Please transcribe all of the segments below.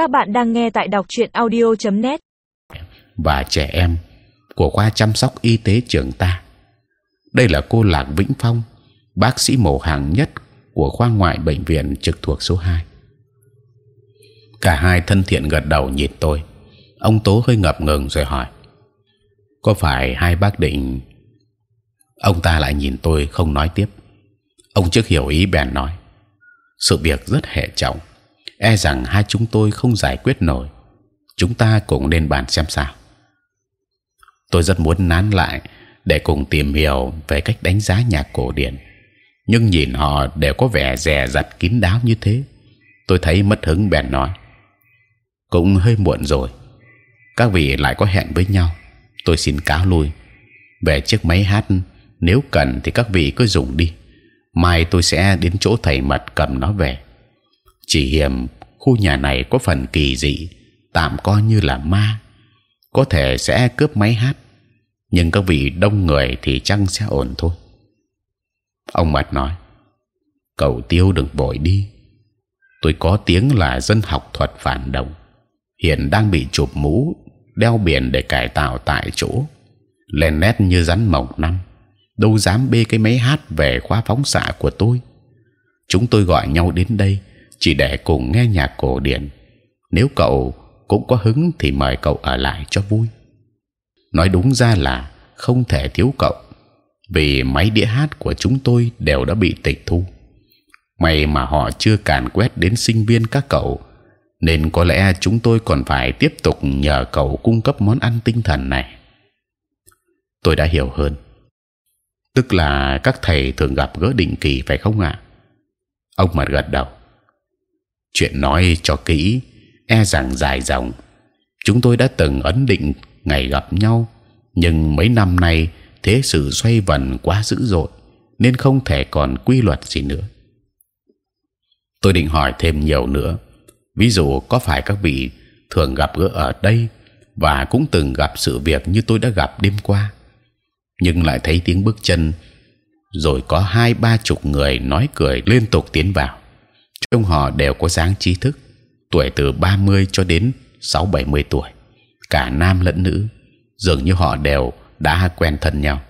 Các bạn đang nghe tại đọc truyện audio.net. và trẻ em của khoa chăm sóc y tế trường ta. Đây là cô Lạc Vĩnh Phong, bác sĩ mổ hàng nhất của khoa ngoại bệnh viện trực thuộc số 2. Cả hai thân thiện gật đầu nhìn tôi. Ông Tố hơi ngập ngừng rồi hỏi: có phải hai bác định? Ông ta lại nhìn tôi không nói tiếp. Ông trước hiểu ý bèn nói: sự việc rất hệ trọng, e rằng hai chúng tôi không giải quyết nổi. Chúng ta cũng nên bàn xem sao. Tôi rất muốn nán lại để cùng tìm hiểu về cách đánh giá nhạc cổ điển, nhưng nhìn họ đều có vẻ dè dặt kín đáo như thế, tôi thấy mất hứng bèn nói: cũng hơi muộn rồi, các vị lại có hẹn với nhau, tôi xin cáo lui. Về chiếc máy hát, nếu cần thì các vị cứ dùng đi. Mai tôi sẽ đến chỗ thầy mật cầm nó về. Chỉ hiểm khu nhà này có phần kỳ dị, tạm coi như là ma, có thể sẽ cướp máy hát. Nhưng các vị đông người thì chăng sẽ ổn thôi. Ông mật nói: cậu tiêu đừng vội đi. Tôi có tiếng là dân học thuật phản động, hiện đang bị chụp mũ, đeo biển để cải tạo tại chỗ, lên nét như rắn mộng năm, đâu dám bê cái máy hát về khóa phóng xạ của tôi. Chúng tôi gọi nhau đến đây chỉ để cùng nghe nhạc cổ điển. Nếu cậu cũng có hứng thì mời cậu ở lại cho vui. Nói đúng ra là không thể thiếu cậu, vì máy đĩa hát của chúng tôi đều đã bị tịch thu. May mà họ chưa càn quét đến sinh viên các cậu, nên có lẽ chúng tôi còn phải tiếp tục nhờ cậu cung cấp món ăn tinh thần này. Tôi đã hiểu hơn, tức là các thầy thường gặp gỡ định kỳ phải không ạ? Ông mặt gật đầu. Chuyện nói cho kỹ, e rằng dài dòng. Chúng tôi đã từng ấn định ngày gặp nhau, nhưng mấy năm nay thế sự xoay vần quá dữ dội, nên không thể còn quy luật gì nữa. Tôi định hỏi thêm nhiều nữa, ví dụ có phải các vị thường gặp gỡ ở đây và cũng từng gặp sự việc như tôi đã gặp đêm qua, nhưng lại thấy tiếng bước chân, rồi có hai ba chục người nói cười liên tục tiến vào. Trong họ đều có dáng trí thức, tuổi từ 30 cho đến sáu bảy mươi tuổi, cả nam lẫn nữ, dường như họ đều đã quen thân nhau.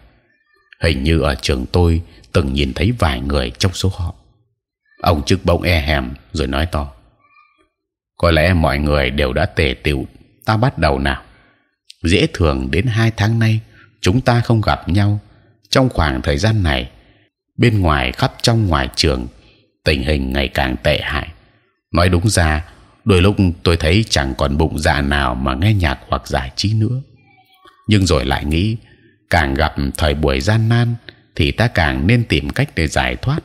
Hình như ở trường tôi từng nhìn thấy vài người trong số họ. Ông chức bỗng e hèm rồi nói to: có lẽ mọi người đều đã tề tựu. Ta bắt đầu nào. Dễ thường đến hai tháng nay chúng ta không gặp nhau. Trong khoảng thời gian này, bên ngoài khắp trong ngoài trường, tình hình ngày càng tệ hại. Nói đúng ra, đôi lúc tôi thấy chẳng còn bụng dạ nào mà nghe nhạc hoặc giải trí nữa. Nhưng rồi lại nghĩ, càng gặp thời buổi gian nan, thì ta càng nên tìm cách để giải thoát.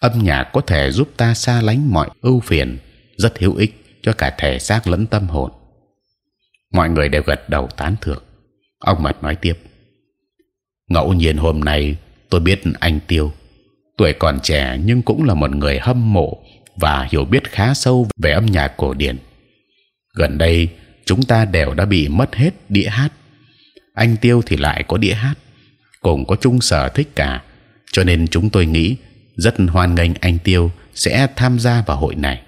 Âm nhạc có thể giúp ta xa lánh mọi ưu phiền, rất hữu ích cho cả thể xác lẫn tâm hồn. Mọi người đều gật đầu tán thưởng. Ông mật nói tiếp: ngẫu nhiên hôm nay tôi biết anh Tiêu tuổi còn trẻ nhưng cũng là một người hâm mộ và hiểu biết khá sâu về âm nhạc cổ điển. Gần đây chúng ta đều đã bị mất hết đĩa hát. Anh Tiêu thì lại có đĩa hát, cùng có chung sở thích cả, cho nên chúng tôi nghĩ rất hoan nghênh anh Tiêu sẽ tham gia vào hội này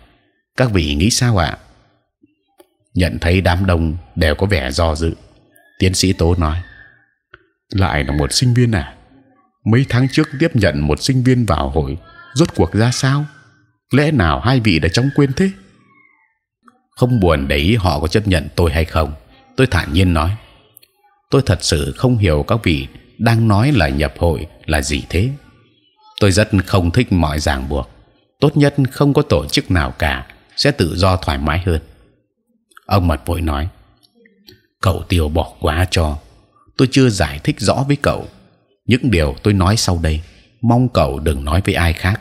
các vị nghĩ sao ạ? Nhận thấy đám đông đều có vẻ do dự, tiến sĩ tố nói: lại là một sinh viên à? Mấy tháng trước tiếp nhận một sinh viên vào hội, rốt cuộc ra sao? Lẽ nào hai vị đã chóng quên thế? Không buồn để ý họ có chấp nhận tôi hay không, tôi thản nhiên nói: tôi thật sự không hiểu các vị đang nói là nhập hội là gì thế. Tôi rất không thích mọi ràng buộc, tốt nhất không có tổ chức nào cả sẽ tự do thoải mái hơn. Ông mật vội nói: cậu tiêu bỏ quá cho, tôi chưa giải thích rõ với cậu những điều tôi nói sau đây. Mong cậu đừng nói với ai khác.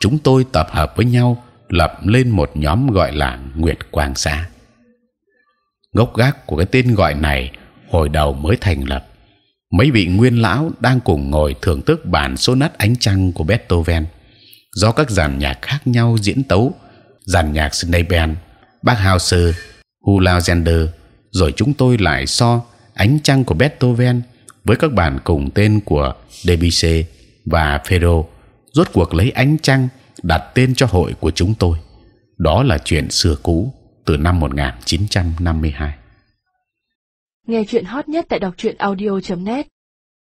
Chúng tôi tập hợp với nhau lập lên một nhóm gọi là Nguyệt Quang Xã. Gốc gác của cái tên gọi này hồi đầu mới thành lập. Mấy vị nguyên lão đang cùng ngồi thưởng thức bản số nát ánh trăng của Beethoven do các dàn nhạc khác nhau diễn tấu dàn nhạc Sneijben, Bachhauser, Hulander, rồi chúng tôi lại so ánh trăng của Beethoven với các bản cùng tên của Debussy và Ferro. Rốt cuộc lấy ánh trăng đặt tên cho hội của chúng tôi. Đó là chuyện xưa cũ, từ năm 1952. Nghe chuyện hot nhất tại đọc truyện audio.net